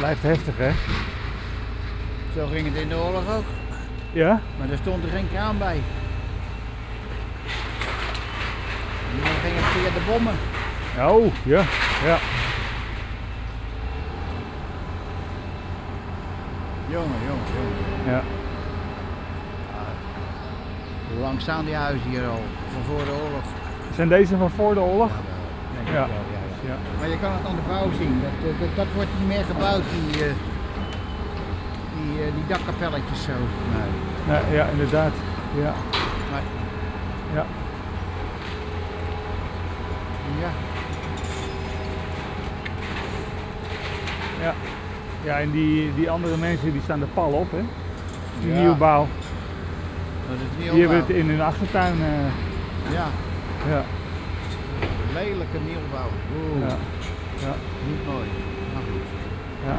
Blijft heftig, hè? Zo ging het in de oorlog ook. Ja? Maar er stond er geen kraan bij. En dan ging het via de bommen. Oh, ja. Ja. Jongen, jongen, jongen. Ja. Hoe lang staan die huizen hier al? Van voor de oorlog? Zijn deze van voor de oorlog? Ja. wel, ja, ja. Ja. Maar je kan het aan de bouw zien. Dat, dat, dat wordt niet meer gebouwd, die, eh, die, eh, die dakkapelletjes zo. Nee. Nee, ja, inderdaad. Ja. Maar, Ja. ja. Ja. Ja, en die, die andere mensen die staan er pal op, hè? Die Ja. nieuwbouw. Dat is niet Die hebben het in hun achtertuin. eh, Ja, ja. Lelijke nieuwbouw. Oeh, Ja. Ja. niet mooi. Maar goed. Ja.